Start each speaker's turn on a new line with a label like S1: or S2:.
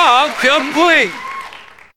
S1: 啊可贵